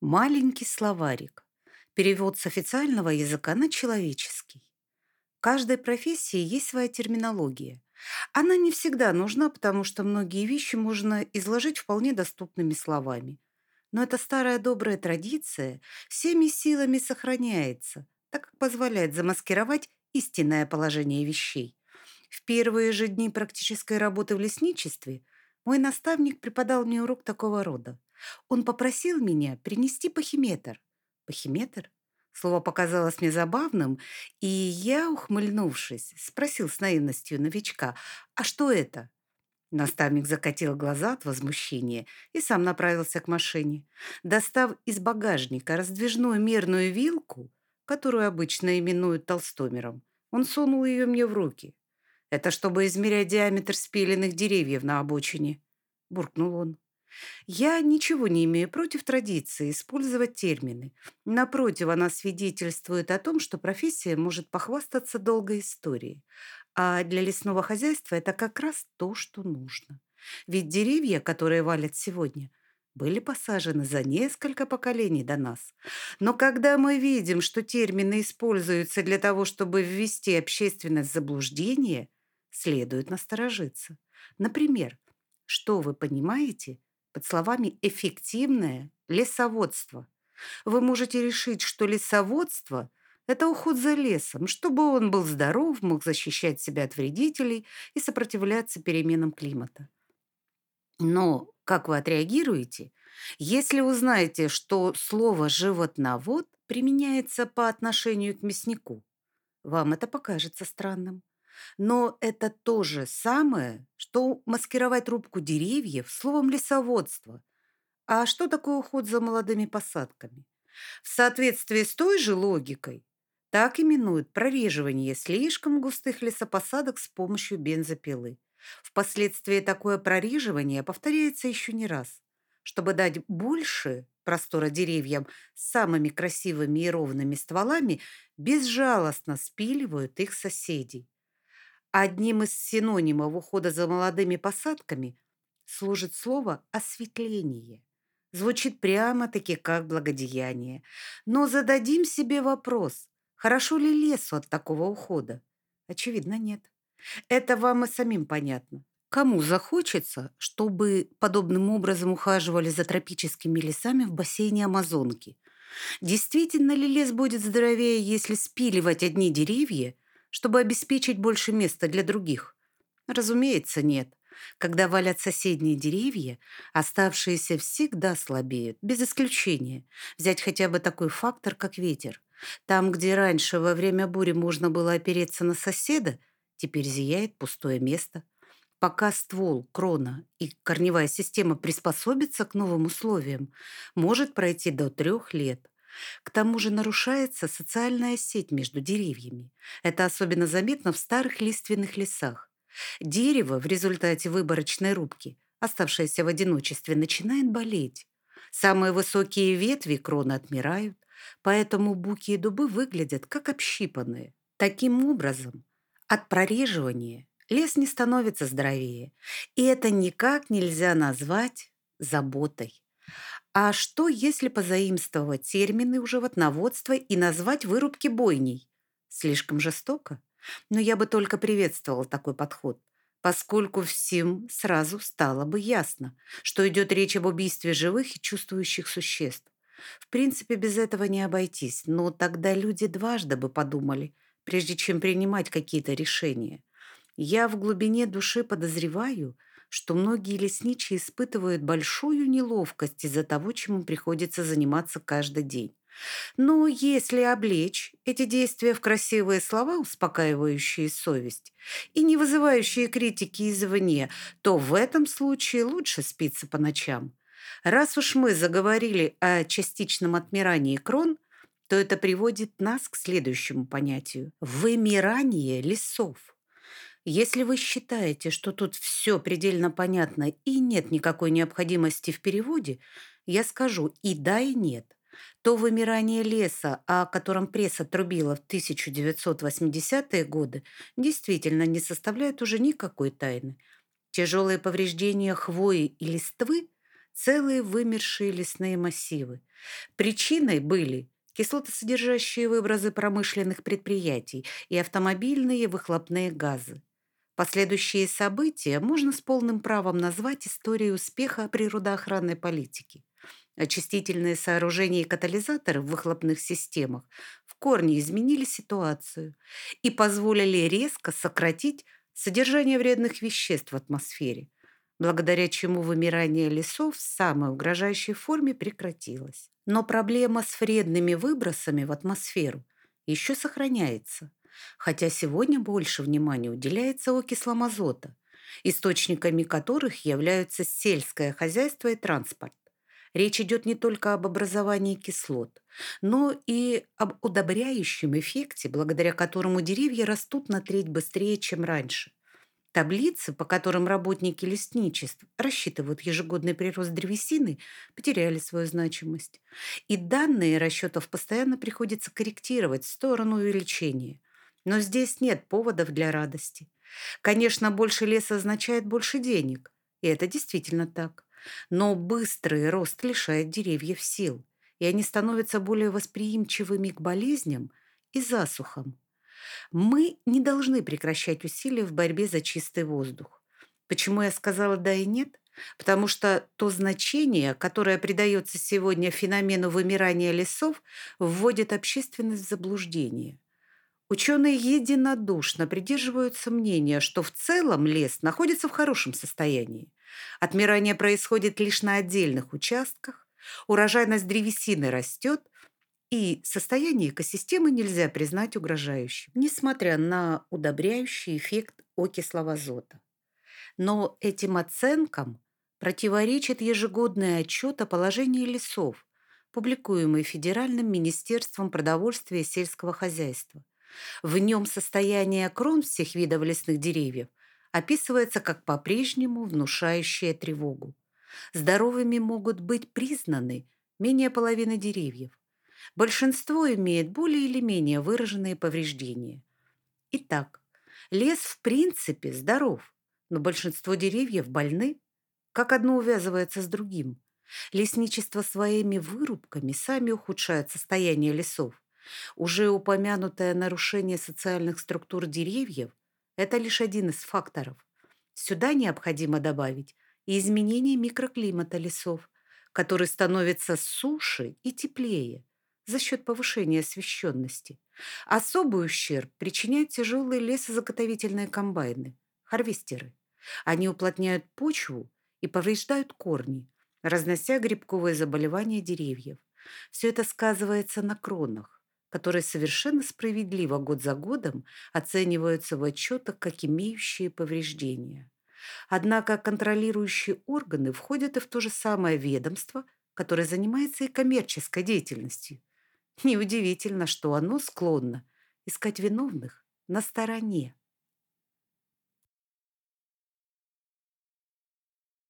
Маленький словарик. Перевод с официального языка на человеческий. Каждой профессии есть своя терминология. Она не всегда нужна, потому что многие вещи можно изложить вполне доступными словами. Но эта старая добрая традиция всеми силами сохраняется, так как позволяет замаскировать истинное положение вещей. В первые же дни практической работы в лесничестве мой наставник преподал мне урок такого рода. Он попросил меня принести пахиметр. Пахиметр? Слово показалось мне забавным, и я, ухмыльнувшись, спросил с наивностью новичка, «А что это?» Наставник закатил глаза от возмущения и сам направился к машине. Достав из багажника раздвижную мерную вилку, которую обычно именуют толстомером, он сунул ее мне в руки. «Это чтобы измерять диаметр спиленных деревьев на обочине», – буркнул он. Я ничего не имею против традиции использовать термины. Напротив, она свидетельствует о том, что профессия может похвастаться долгой историей. А для лесного хозяйства это как раз то, что нужно. Ведь деревья, которые валят сегодня, были посажены за несколько поколений до нас. Но когда мы видим, что термины используются для того, чтобы ввести общественность в заблуждение, следует насторожиться. Например, что вы понимаете – под словами «эффективное лесоводство». Вы можете решить, что лесоводство – это уход за лесом, чтобы он был здоров, мог защищать себя от вредителей и сопротивляться переменам климата. Но как вы отреагируете, если узнаете, что слово «животновод» применяется по отношению к мяснику? Вам это покажется странным. Но это то же самое, что маскировать рубку деревьев словом лесоводство. А что такое уход за молодыми посадками? В соответствии с той же логикой, так именуют прореживание слишком густых лесопосадок с помощью бензопилы. Впоследствии такое прореживание повторяется еще не раз. Чтобы дать больше простора деревьям с самыми красивыми и ровными стволами, безжалостно спиливают их соседей. Одним из синонимов ухода за молодыми посадками служит слово «осветление». Звучит прямо-таки как благодеяние. Но зададим себе вопрос, хорошо ли лесу от такого ухода? Очевидно, нет. Это вам и самим понятно. Кому захочется, чтобы подобным образом ухаживали за тропическими лесами в бассейне Амазонки? Действительно ли лес будет здоровее, если спиливать одни деревья чтобы обеспечить больше места для других? Разумеется, нет. Когда валят соседние деревья, оставшиеся всегда слабеют, без исключения. Взять хотя бы такой фактор, как ветер. Там, где раньше во время бури можно было опереться на соседа, теперь зияет пустое место. Пока ствол, крона и корневая система приспособятся к новым условиям, может пройти до трех лет. К тому же нарушается социальная сеть между деревьями. Это особенно заметно в старых лиственных лесах. Дерево в результате выборочной рубки, оставшееся в одиночестве, начинает болеть. Самые высокие ветви кроны отмирают, поэтому буки и дубы выглядят как общипанные. Таким образом, от прореживания лес не становится здоровее, и это никак нельзя назвать заботой. А что, если позаимствовать термины у животноводства и назвать вырубки бойней? Слишком жестоко? Но я бы только приветствовала такой подход, поскольку всем сразу стало бы ясно, что идет речь об убийстве живых и чувствующих существ. В принципе, без этого не обойтись, но тогда люди дважды бы подумали, прежде чем принимать какие-то решения. Я в глубине души подозреваю – что многие лесничие испытывают большую неловкость из-за того, чему приходится заниматься каждый день. Но если облечь эти действия в красивые слова, успокаивающие совесть и не вызывающие критики извне, то в этом случае лучше спиться по ночам. Раз уж мы заговорили о частичном отмирании крон, то это приводит нас к следующему понятию – вымирание лесов. Если вы считаете, что тут все предельно понятно и нет никакой необходимости в переводе, я скажу и да, и нет. То вымирание леса, о котором пресса трубила в 1980-е годы, действительно не составляет уже никакой тайны. Тяжелые повреждения хвои и листвы – целые вымершие лесные массивы. Причиной были кислотосодержащие выброзы промышленных предприятий и автомобильные выхлопные газы. Последующие события можно с полным правом назвать историей успеха природоохранной политики. Очистительные сооружения и катализаторы в выхлопных системах в корне изменили ситуацию и позволили резко сократить содержание вредных веществ в атмосфере, благодаря чему вымирание лесов в самой угрожающей форме прекратилось. Но проблема с вредными выбросами в атмосферу еще сохраняется, хотя сегодня больше внимания уделяется окислам азота, источниками которых являются сельское хозяйство и транспорт. Речь идет не только об образовании кислот, но и об удобряющем эффекте, благодаря которому деревья растут на треть быстрее, чем раньше. Таблицы, по которым работники лесничеств рассчитывают ежегодный прирост древесины, потеряли свою значимость. И данные расчетов постоянно приходится корректировать в сторону увеличения. Но здесь нет поводов для радости. Конечно, больше леса означает больше денег. И это действительно так. Но быстрый рост лишает деревьев сил, и они становятся более восприимчивыми к болезням и засухам. Мы не должны прекращать усилия в борьбе за чистый воздух. Почему я сказала «да» и «нет»? Потому что то значение, которое придается сегодня феномену вымирания лесов, вводит общественность в заблуждение. Ученые единодушно придерживаются мнения, что в целом лес находится в хорошем состоянии. Отмирание происходит лишь на отдельных участках, урожайность древесины растет, и состояние экосистемы нельзя признать угрожающим, несмотря на удобряющий эффект окислого азота. Но этим оценкам противоречит ежегодный отчет о положении лесов, публикуемый Федеральным министерством продовольствия и сельского хозяйства. В нем состояние крон всех видов лесных деревьев описывается как по-прежнему внушающее тревогу. Здоровыми могут быть признаны менее половины деревьев. Большинство имеет более или менее выраженные повреждения. Итак, лес в принципе здоров, но большинство деревьев больны. Как одно увязывается с другим? Лесничество своими вырубками сами ухудшает состояние лесов. Уже упомянутое нарушение социальных структур деревьев это лишь один из факторов. Сюда необходимо добавить и изменение микроклимата лесов, который становится суше и теплее за счет повышения освещенности. Особый ущерб причиняют тяжелые лесозаготовительные комбайны, харвестеры. Они уплотняют почву и повреждают корни, разнося грибковые заболевания деревьев. Все это сказывается на кронах, которые совершенно справедливо год за годом оцениваются в отчетах как имеющие повреждения. Однако контролирующие органы входят и в то же самое ведомство, которое занимается и коммерческой деятельностью. Неудивительно, что оно склонно искать виновных на стороне.